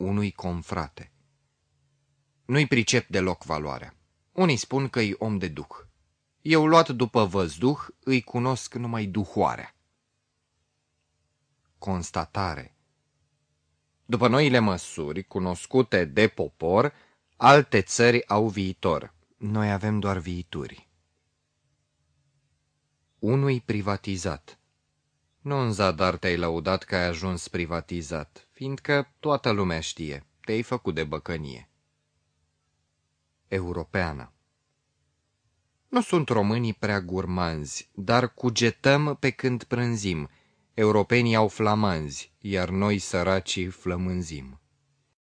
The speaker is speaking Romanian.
unui confrate. Nu-i pricep deloc valoarea. Unii spun că-i om de duh. Eu luat după văzduh, îi cunosc numai duhoarea. Constatare După noile măsuri, cunoscute de popor, alte țări au viitor. Noi avem doar viituri. Unui privatizat Nu în zadar te-ai lăudat că ai ajuns privatizat, fiindcă toată lumea știe, te-ai făcut de băcănie. Europeană Nu sunt românii prea gurmanzi, dar cugetăm pe când prânzim. Europenii au flamanzi, iar noi săracii flămânzim.